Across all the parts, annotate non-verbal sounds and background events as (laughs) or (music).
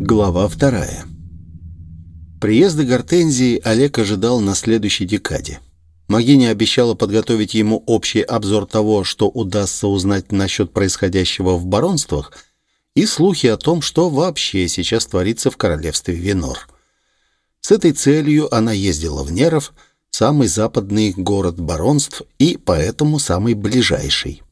Глава вторая. Приезда Гортензии Олег ожидал на следующей декаде. Магиня обещала подготовить ему общий обзор того, что удастся узнать насчет происходящего в баронствах, и слухи о том, что вообще сейчас творится в королевстве Венор. С этой целью она ездила в Неров, самый западный город баронств и поэтому самый ближайший.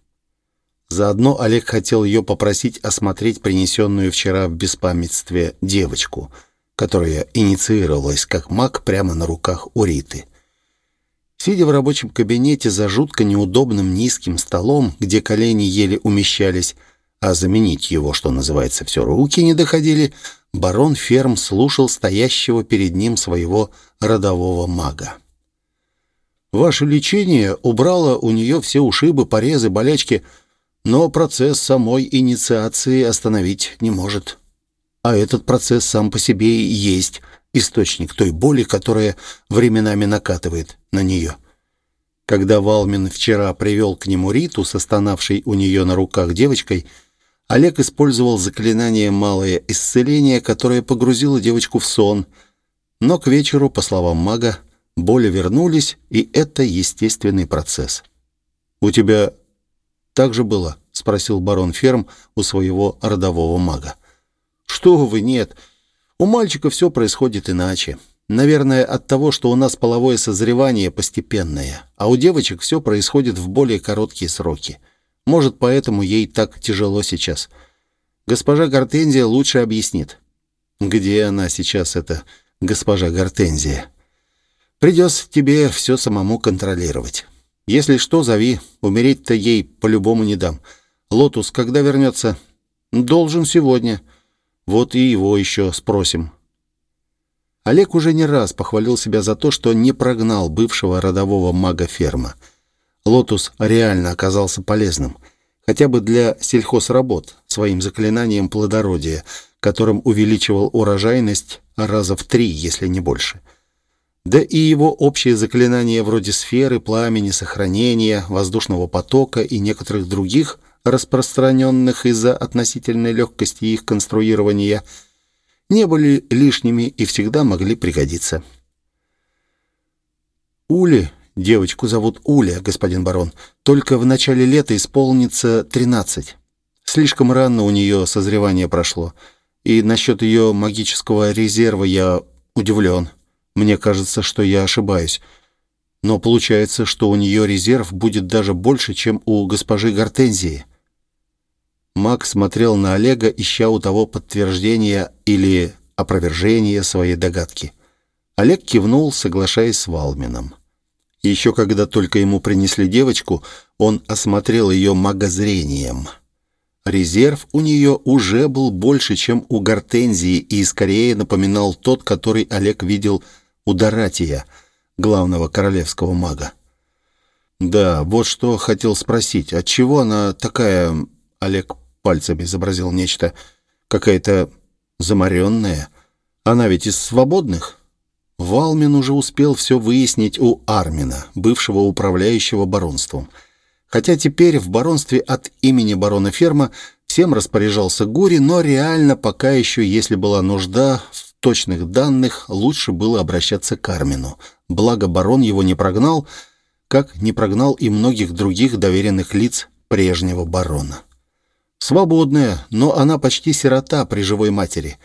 Заодно Олег хотел ее попросить осмотреть принесенную вчера в беспамятстве девочку, которая инициировалась как маг прямо на руках у Риты. Сидя в рабочем кабинете за жутко неудобным низким столом, где колени еле умещались, а заменить его, что называется, все руки не доходили, барон Ферм слушал стоящего перед ним своего родового мага. «Ваше лечение убрало у нее все ушибы, порезы, болячки», но процесс самой инициации остановить не может. А этот процесс сам по себе и есть источник той боли, которая временами накатывает на нее. Когда Валмин вчера привел к нему Риту, состонавшей у нее на руках девочкой, Олег использовал заклинание «Малое исцеление», которое погрузило девочку в сон. Но к вечеру, по словам мага, боли вернулись, и это естественный процесс. «У тебя так же было?» — спросил барон Ферм у своего родового мага. «Что вы, нет. У мальчика все происходит иначе. Наверное, от того, что у нас половое созревание постепенное, а у девочек все происходит в более короткие сроки. Может, поэтому ей так тяжело сейчас. Госпожа Гортензия лучше объяснит». «Где она сейчас, эта госпожа Гортензия?» «Придется тебе все самому контролировать». Если что, зови. Умереть-то ей по-любому не дам. Лотус когда вернется? Должен сегодня. Вот и его еще спросим. Олег уже не раз похвалил себя за то, что не прогнал бывшего родового мага ферма. Лотус реально оказался полезным. Хотя бы для сельхозработ, своим заклинанием плодородия, которым увеличивал урожайность раза в три, если не больше. — да и его общие заклинания вроде сферы, пламени, сохранения, воздушного потока и некоторых других, распространенных из-за относительной легкости их конструирования, не были лишними и всегда могли пригодиться. Ули, девочку зовут Уля, господин барон, только в начале лета исполнится 13. Слишком рано у нее созревание прошло, и насчет ее магического резерва я удивлен. Мне кажется, что я ошибаюсь. Но получается, что у нее резерв будет даже больше, чем у госпожи Гортензии. Мак смотрел на Олега, ища у того подтверждения или опровержения своей догадки. Олег кивнул, соглашаясь с Валмином. Еще когда только ему принесли девочку, он осмотрел ее магозрением — Резерв у нее уже был больше, чем у Гортензии, и скорее напоминал тот, который Олег видел у Доратия, главного королевского мага. «Да, вот что хотел спросить. Отчего она такая...» Олег пальцем изобразил нечто. «Какая-то заморенная. Она ведь из свободных?» Валмин уже успел все выяснить у Армина, бывшего управляющего баронством. Хотя теперь в баронстве от имени барона Ферма всем распоряжался Гури, но реально пока еще, если была нужда в точных данных лучше было обращаться к Армину. Благо барон его не прогнал, как не прогнал и многих других доверенных лиц прежнего барона. Свободная, но она почти сирота при живой матери.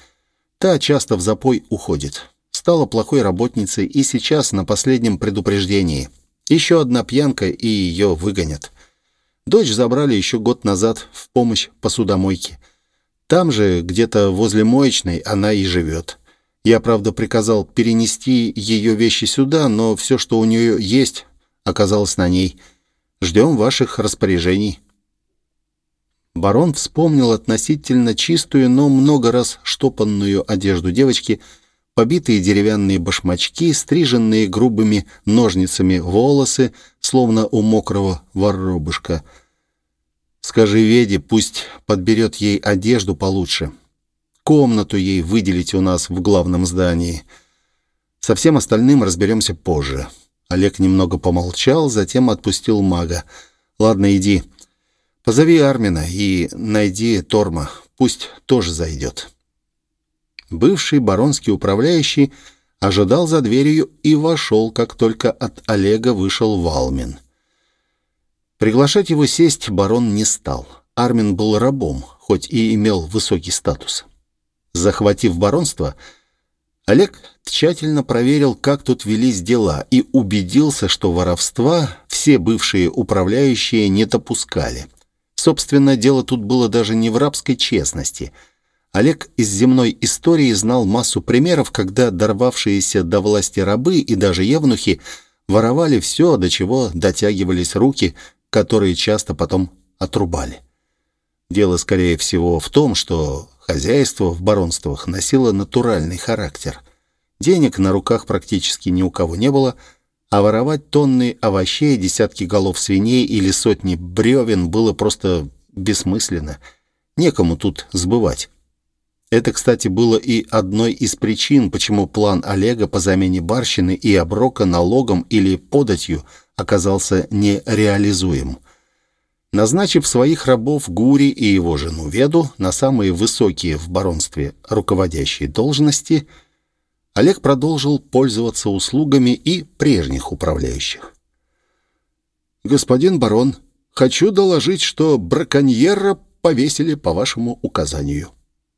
Та часто в запой уходит. Стала плохой работницей и сейчас на последнем предупреждении. Еще одна пьянка, и ее выгонят. Дочь забрали еще год назад в помощь посудомойке. Там же, где-то возле моечной, она и живет. Я, правда, приказал перенести ее вещи сюда, но все, что у нее есть, оказалось на ней. Ждем ваших распоряжений». Барон вспомнил относительно чистую, но много раз штопанную одежду девочки, побитые деревянные башмачки, стриженные грубыми ножницами волосы, словно у мокрого воробушка. «Скажи Веде, пусть подберет ей одежду получше комнату ей выделить у нас в главном здании. Со всем остальным разберемся позже». Олег немного помолчал, затем отпустил мага. «Ладно, иди. Позови Армина и найди Торма. Пусть тоже зайдет». бывший баронский управляющий ожидал за дверью и вошел, как только от Олега вышел Валмин. Приглашать его сесть барон не стал. Армин был рабом, хоть и имел высокий статус. Захватив баронство, Олег тщательно проверил, как тут велись дела, и убедился, что воровства все бывшие управляющие не допускали. Собственно, дело тут было даже не в рабской честности. Олег из земной истории знал массу примеров, когда дорвавшиеся до власти рабы и даже евнухи воровали все, до чего дотягивались руки, которые часто потом отрубали. Дело, скорее всего, в том, что Хозяйство в баронствах носило натуральный характер. Денег на руках практически ни у кого не было, а воровать тонны овощей, десятки голов свиней или сотни бревен было просто бессмысленно. Некому тут сбывать. Это, кстати, было и одной из причин, почему план Олега по замене барщины и оброка налогом или податью оказался нереализуем – Назначив своих рабов Гури и его жену Веду на самые высокие в баронстве руководящие должности, Олег продолжил пользоваться услугами и прежних управляющих. «Господин барон, хочу доложить, что браконьера повесили по вашему указанию».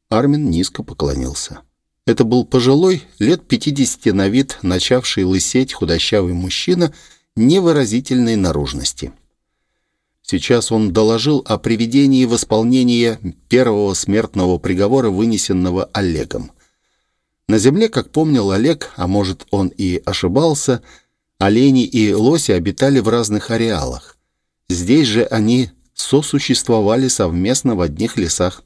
Армин низко поклонился. Это был пожилой, лет пятидесяти на вид, начавший лысеть худощавый мужчина невыразительной наружности. Сейчас он доложил о приведении в исполнение первого смертного приговора, вынесенного Олегом. На земле, как помнил Олег, а может он и ошибался, олени и лоси обитали в разных ареалах. Здесь же они сосуществовали совместно в одних лесах.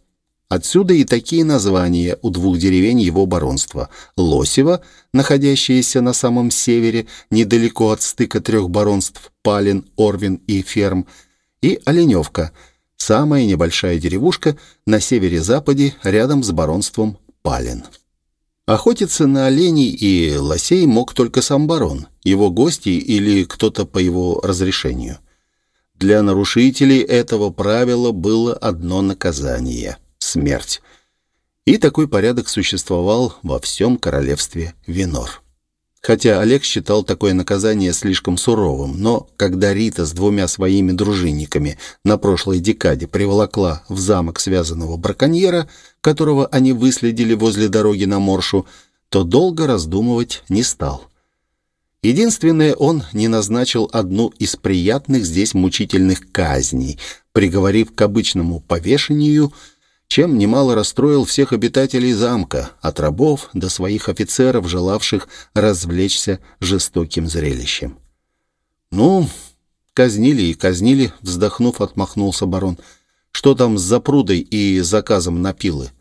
Отсюда и такие названия у двух деревень его баронства. Лосево, находящееся на самом севере, недалеко от стыка трех баронств Палин, Орвин и Ферм – и Оленевка, самая небольшая деревушка на севере-западе рядом с баронством Палин. Охотиться на оленей и лосей мог только сам барон, его гости или кто-то по его разрешению. Для нарушителей этого правила было одно наказание — смерть. И такой порядок существовал во всем королевстве Винор. Хотя Олег считал такое наказание слишком суровым, но когда Рита с двумя своими дружинниками на прошлой декаде приволокла в замок связанного браконьера, которого они выследили возле дороги на Моршу, то долго раздумывать не стал. Единственное, он не назначил одну из приятных здесь мучительных казней, приговорив к обычному повешению – чем немало расстроил всех обитателей замка, от рабов до своих офицеров, желавших развлечься жестоким зрелищем. «Ну, казнили и казнили», — вздохнув, отмахнулся барон. «Что там с запрудой и заказом на пилы?»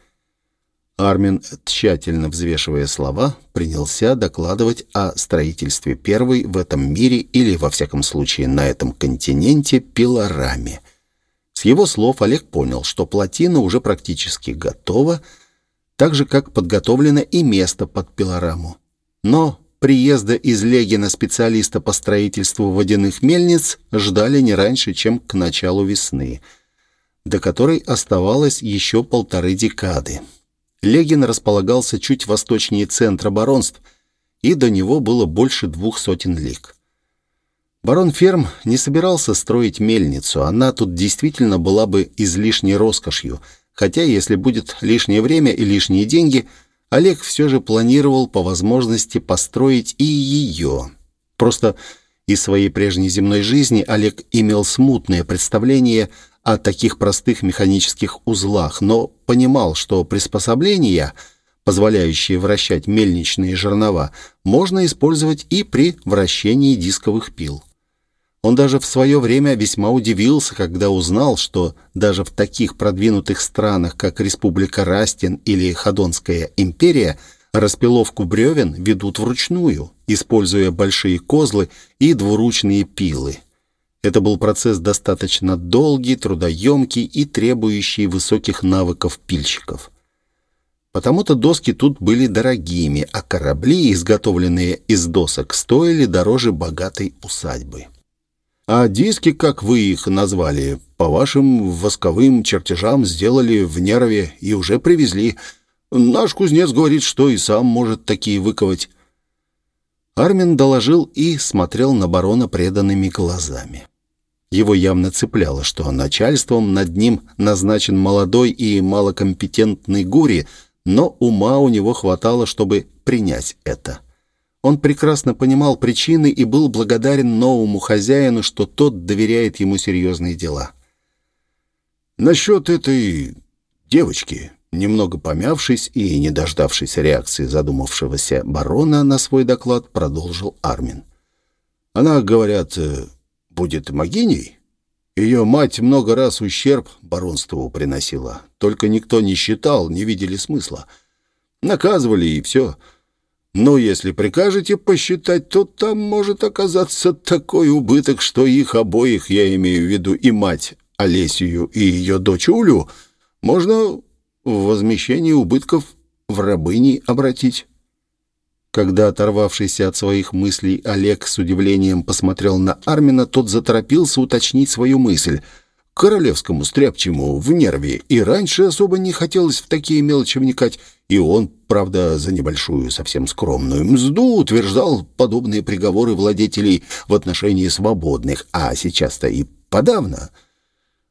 Армин, тщательно взвешивая слова, принялся докладывать о строительстве первой в этом мире или, во всяком случае, на этом континенте пилораме — с его слов Олег понял, что плотина уже практически готова, так же, как подготовлено и место под пилораму. Но приезда из Легина специалиста по строительству водяных мельниц ждали не раньше, чем к началу весны, до которой оставалось еще полторы декады. Легин располагался чуть восточнее центра баронств, и до него было больше двух сотен лиг. Барон Ферм не собирался строить мельницу, она тут действительно была бы излишней роскошью, хотя если будет лишнее время и лишние деньги, Олег все же планировал по возможности построить и ее. Просто из своей прежней земной жизни Олег имел смутное представление о таких простых механических узлах, но понимал, что приспособления, позволяющие вращать мельничные жернова, можно использовать и при вращении дисковых пил. Он даже в свое время весьма удивился, когда узнал, что даже в таких продвинутых странах, как Республика Растин или Ходонская империя, распиловку бревен ведут вручную, используя большие козлы и двуручные пилы. Это был процесс достаточно долгий, трудоемкий и требующий высоких навыков пильщиков. Потому-то доски тут были дорогими, а корабли, изготовленные из досок, стоили дороже богатой усадьбы. А диски, как вы их назвали, по вашим восковым чертежам сделали в Нерове и уже привезли. Наш кузнец говорит, что и сам может такие выковать». Армин доложил и смотрел на барона преданными глазами. Его явно цепляло, что начальством над ним назначен молодой и малокомпетентный Гури, но ума у него хватало, чтобы принять это. Он прекрасно понимал причины и был благодарен новому хозяину, что тот доверяет ему серьезные дела. «Насчет этой девочки», немного помявшись и не дождавшись реакции задумавшегося барона на свой доклад, продолжил Армин. «Она, говорят, э, будет могиней? Ее мать много раз ущерб баронству приносила, только никто не считал, не видели смысла. Наказывали и все». Но если прикажете посчитать, то там может оказаться такой убыток, что их обоих, я имею в виду и мать Олесию, и ее дочь Улю, можно в возмещение убытков в рабыни обратить. Когда, оторвавшийся от своих мыслей, Олег с удивлением посмотрел на Армина, тот заторопился уточнить свою мысль — королевскому стряпчему в нерве, и раньше особо не хотелось в такие мелочи вникать, и он, правда, за небольшую, совсем скромную мзду утверждал подобные приговоры владетелей в отношении свободных, а сейчас-то и подавно.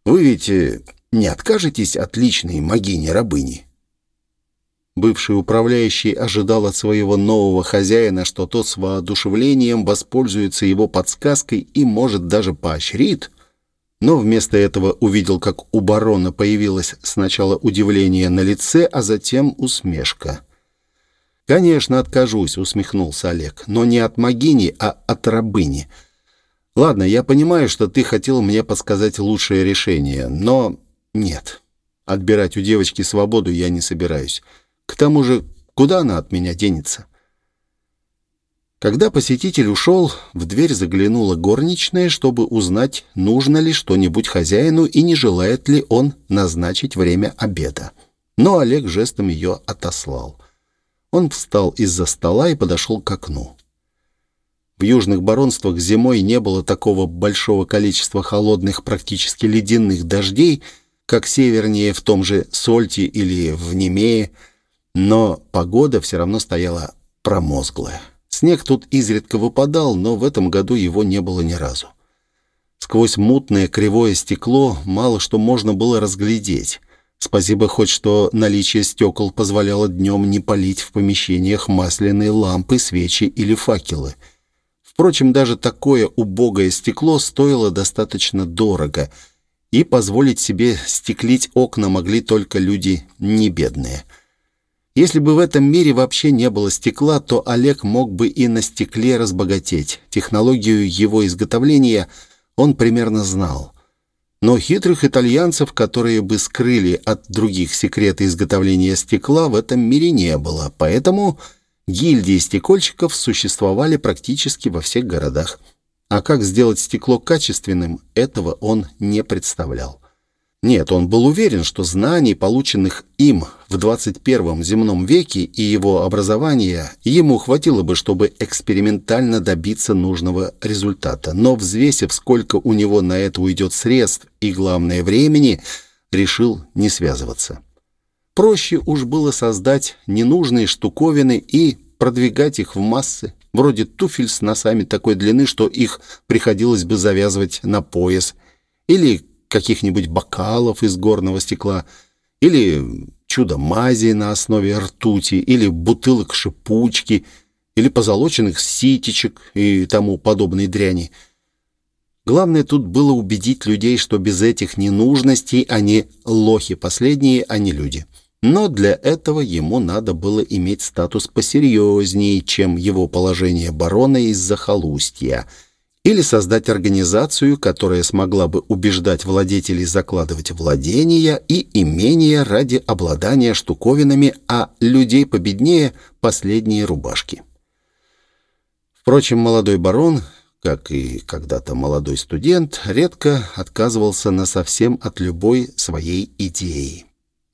Вы ведь э, не откажетесь от личной могини-рабыни?» Бывший управляющий ожидал от своего нового хозяина, что тот с воодушевлением воспользуется его подсказкой и, может, даже поощрит – но вместо этого увидел, как у барона появилось сначала удивление на лице, а затем усмешка. «Конечно, откажусь», — усмехнулся Олег, — «но не от могини, а от рабыни. Ладно, я понимаю, что ты хотел мне подсказать лучшее решение, но нет. Отбирать у девочки свободу я не собираюсь. К тому же, куда она от меня денется?» Когда посетитель ушел, в дверь заглянула горничная, чтобы узнать, нужно ли что-нибудь хозяину и не желает ли он назначить время обеда. Но Олег жестом ее отослал. Он встал из-за стола и подошел к окну. В южных баронствах зимой не было такого большого количества холодных, практически ледяных дождей, как севернее в том же Сольте или в Немее, но погода все равно стояла промозглая. Снег тут изредка выпадал, но в этом году его не было ни разу. Сквозь мутное кривое стекло мало что можно было разглядеть. Спасибо хоть что наличие стекол позволяло днем не палить в помещениях масляные лампы, свечи или факелы. Впрочем, даже такое убогое стекло стоило достаточно дорого, и позволить себе стеклить окна могли только люди небедные – если бы в этом мире вообще не было стекла, то Олег мог бы и на стекле разбогатеть. Технологию его изготовления он примерно знал. Но хитрых итальянцев, которые бы скрыли от других секреты изготовления стекла, в этом мире не было. Поэтому гильдии стекольщиков существовали практически во всех городах. А как сделать стекло качественным, этого он не представлял. Нет, он был уверен, что знаний, полученных им в 21 земном веке и его образования, ему хватило бы, чтобы экспериментально добиться нужного результата. Но взвесив, сколько у него на это уйдет средств и, главное, времени, решил не связываться. Проще уж было создать ненужные штуковины и продвигать их в массы, вроде туфель с носами такой длины, что их приходилось бы завязывать на пояс, или каких-нибудь бокалов из горного стекла, или чудо-мази на основе ртути, или бутылок шипучки, или позолоченных ситечек и тому подобной дряни. Главное тут было убедить людей, что без этих ненужностей они лохи последние, а не люди. Но для этого ему надо было иметь статус посерьезнее, чем его положение барона из захолустья — или создать организацию, которая смогла бы убеждать владетелей закладывать владения и имения ради обладания штуковинами, а людей победнее – последние рубашки. Впрочем, молодой барон, как и когда-то молодой студент, редко отказывался на совсем от любой своей идеи.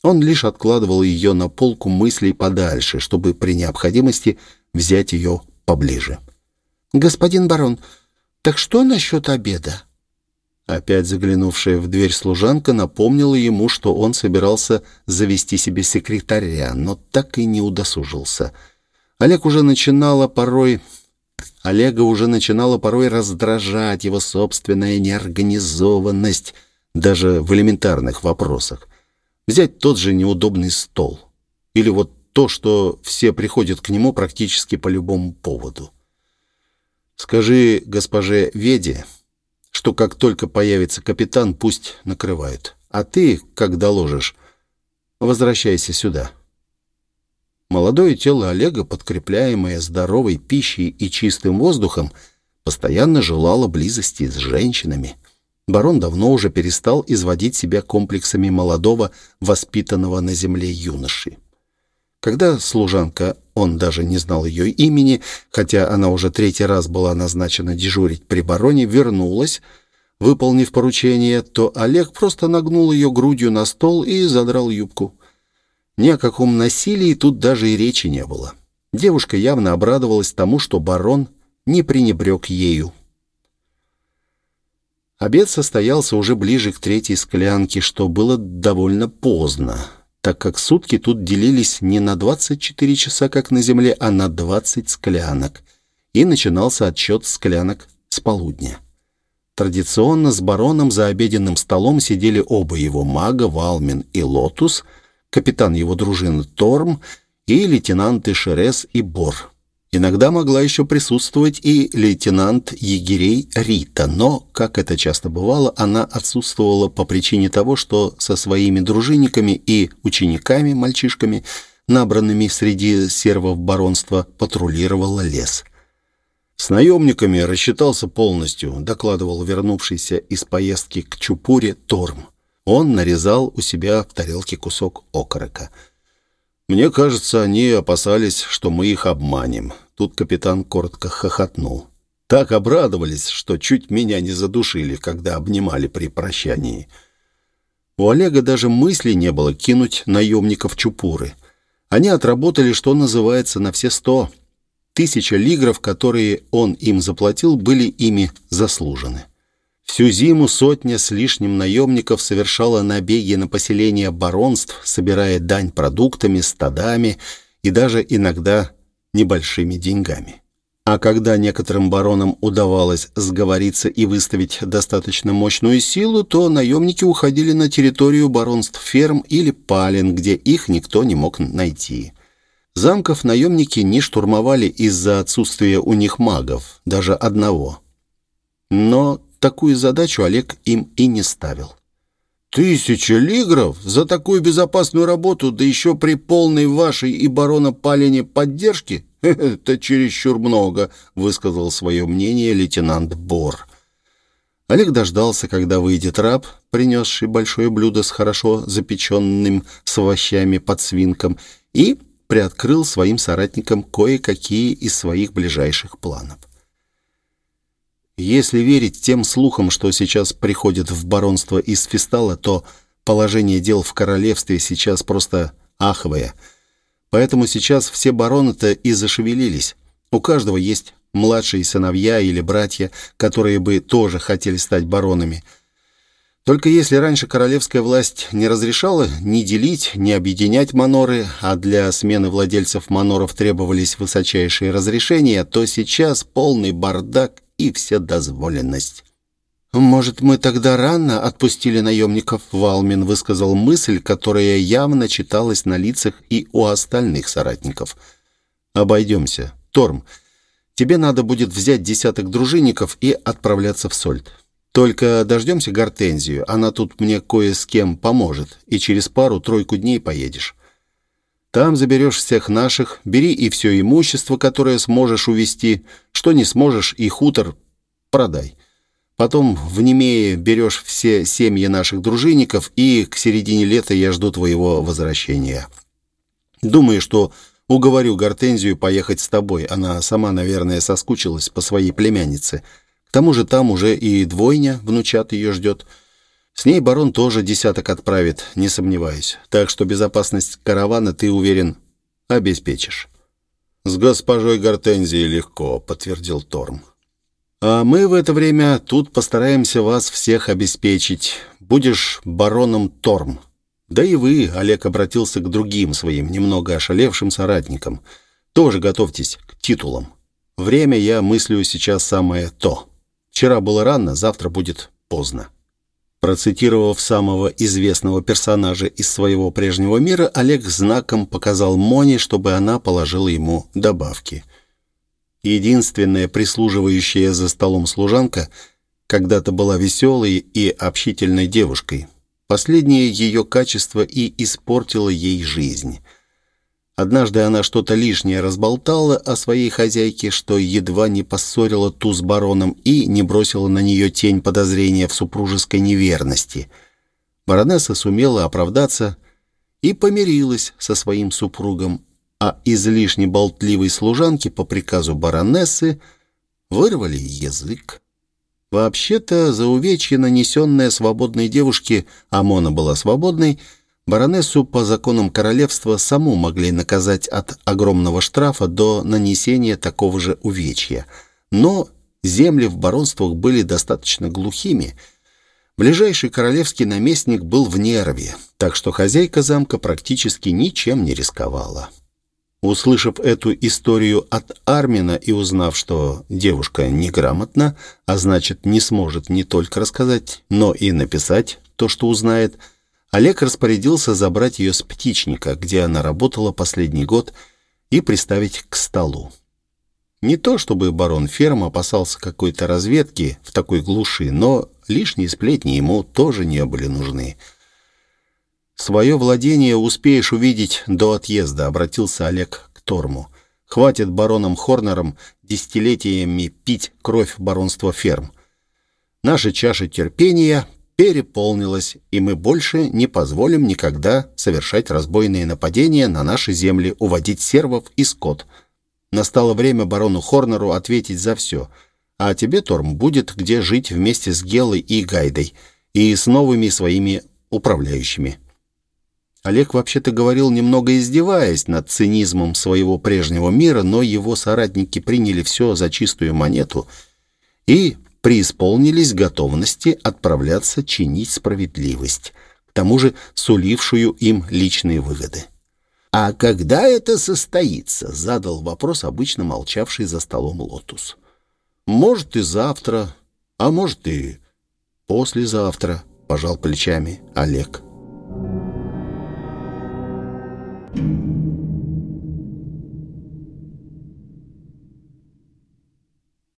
Он лишь откладывал ее на полку мыслей подальше, чтобы при необходимости взять ее поближе. «Господин барон», «Так что насчет обеда?» Опять заглянувшая в дверь служанка напомнила ему, что он собирался завести себе секретаря, но так и не удосужился. Олег уже начинала порой... Олега уже начинала порой раздражать его собственная неорганизованность, даже в элементарных вопросах. Взять тот же неудобный стол. Или вот то, что все приходят к нему практически по любому поводу. Скажи госпоже Веде, что как только появится капитан, пусть накрывают. А ты, как доложишь, возвращайся сюда». Молодое тело Олега, подкрепляемое здоровой пищей и чистым воздухом, постоянно желало близости с женщинами. Барон давно уже перестал изводить себя комплексами молодого, воспитанного на земле юноши. Когда служанка, он даже не знал ее имени, хотя она уже третий раз была назначена дежурить при бароне, вернулась, выполнив поручение, то Олег просто нагнул ее грудью на стол и задрал юбку. Ни о каком насилии тут даже и речи не было. Девушка явно обрадовалась тому, что барон не пренебрег ею. Обед состоялся уже ближе к третьей склянке, что было довольно поздно так как сутки тут делились не на 24 часа, как на Земле, а на 20 склянок. И начинался отсчет склянок с полудня. Традиционно с бароном за обеденным столом сидели оба его мага, Валмин и Лотус, капитан его дружины Торм и лейтенанты Шерес и Бор. Иногда могла еще присутствовать и лейтенант егерей Рита, но, как это часто бывало, она отсутствовала по причине того, что со своими дружинниками и учениками, мальчишками, набранными среди сервов баронства, патрулировала лес. «С наемниками рассчитался полностью», — докладывал вернувшийся из поездки к Чупуре Торм. Он нарезал у себя в тарелке кусок окорока — мне кажется, они опасались, что мы их обманем. Тут капитан коротко хохотнул. Так обрадовались, что чуть меня не задушили, когда обнимали при прощании. У Олега даже мысли не было кинуть наемников Чупуры. Они отработали, что называется, на все сто. Тысяча лигров, которые он им заплатил, были ими заслужены. Всю зиму сотня с лишним наемников совершала набеги на поселения баронств, собирая дань продуктами, стадами и даже иногда небольшими деньгами. А когда некоторым баронам удавалось сговориться и выставить достаточно мощную силу, то наемники уходили на территорию баронств ферм или пален, где их никто не мог найти. Замков наемники не штурмовали из-за отсутствия у них магов, даже одного. Но такую задачу Олег им и не ставил. «Тысяча лигров за такую безопасную работу, да еще при полной вашей и барона Палине поддержке? (laughs) Это чересчур много», — высказал свое мнение лейтенант Бор. Олег дождался, когда выйдет раб, принесший большое блюдо с хорошо запеченным с овощами под свинком, и приоткрыл своим соратникам кое-какие из своих ближайших планов. Если верить тем слухам, что сейчас приходят в баронство из Фистала, то положение дел в королевстве сейчас просто аховое. Поэтому сейчас все бароны-то и зашевелились. У каждого есть младшие сыновья или братья, которые бы тоже хотели стать баронами. Только если раньше королевская власть не разрешала ни делить, ни объединять маноры, а для смены владельцев маноров требовались высочайшие разрешения, то сейчас полный бардак и вседозволенность. «Может, мы тогда рано отпустили наемников?» Валмин высказал мысль, которая явно читалась на лицах и у остальных соратников. «Обойдемся. Торм, тебе надо будет взять десяток дружинников и отправляться в Сольд. Только дождемся Гортензию, она тут мне кое с кем поможет, и через пару-тройку дней поедешь. Там заберешь всех наших, бери и все имущество, которое сможешь увести, что не сможешь, и хутор продай. Потом в Немее берешь все семьи наших дружинников, и к середине лета я жду твоего возвращения. Думаю, что уговорю Гортензию поехать с тобой. Она сама, наверное, соскучилась по своей племяннице. К тому же там уже и двойня, внучат ее ждет. С ней барон тоже десяток отправит, не сомневаюсь. Так что безопасность каравана, ты уверен, обеспечишь». «С госпожой Гортензией легко», — подтвердил Торм. А мы в это время тут постараемся вас всех обеспечить. Будешь бароном Торм. Да и вы, Олег обратился к другим своим, немного ошалевшим соратникам. Тоже готовьтесь к титулам. Время я мыслю сейчас самое то. Вчера было рано, завтра будет поздно. Процитировав самого известного персонажа из своего прежнего мира, Олег знаком показал Моне, чтобы она положила ему добавки. Единственная прислуживающая за столом служанка когда-то была веселой и общительной девушкой. Последнее ее качество и испортило ей жизнь. Однажды она что-то лишнее разболтала о своей хозяйке, что едва не поссорила ту с бароном и не бросила на нее тень подозрения в супружеской неверности. Баронесса сумела оправдаться и помирилась со своим супругом, а излишне болтливой служанке по приказу баронессы вырвали язык. Вообще-то, за увечье, нанесенное свободной девушке, Амона была свободной, баронессу по законам королевства саму могли наказать от огромного штрафа до нанесения такого же увечья. Но земли в баронствах были достаточно глухими. Ближайший королевский наместник был в нерве, так что хозяйка замка практически ничем не рисковала. Услышав эту историю от Армина и узнав, что девушка неграмотна, а значит не сможет не только рассказать, но и написать то, что узнает, Олег распорядился забрать ее с птичника, где она работала последний год, и приставить к столу. Не то чтобы барон Ферм опасался какой-то разведки в такой глуши, но лишние сплетни ему тоже не были нужны — «Свое владение успеешь увидеть до отъезда», — обратился Олег к Торму. «Хватит баронам Хорнерам десятилетиями пить кровь баронства ферм. Наша чаша терпения переполнилась, и мы больше не позволим никогда совершать разбойные нападения на наши земли, уводить сервов и скот. Настало время барону Хорнеру ответить за все, а тебе, Торм, будет где жить вместе с Гелой и Гайдой и с новыми своими управляющими». Олег вообще-то говорил, немного издеваясь над цинизмом своего прежнего мира, но его соратники приняли все за чистую монету и преисполнились готовности отправляться чинить справедливость, к тому же сулившую им личные выгоды. «А когда это состоится?» — задал вопрос обычно молчавший за столом Лотус. «Может, и завтра, а может, и послезавтра», — пожал плечами Олег.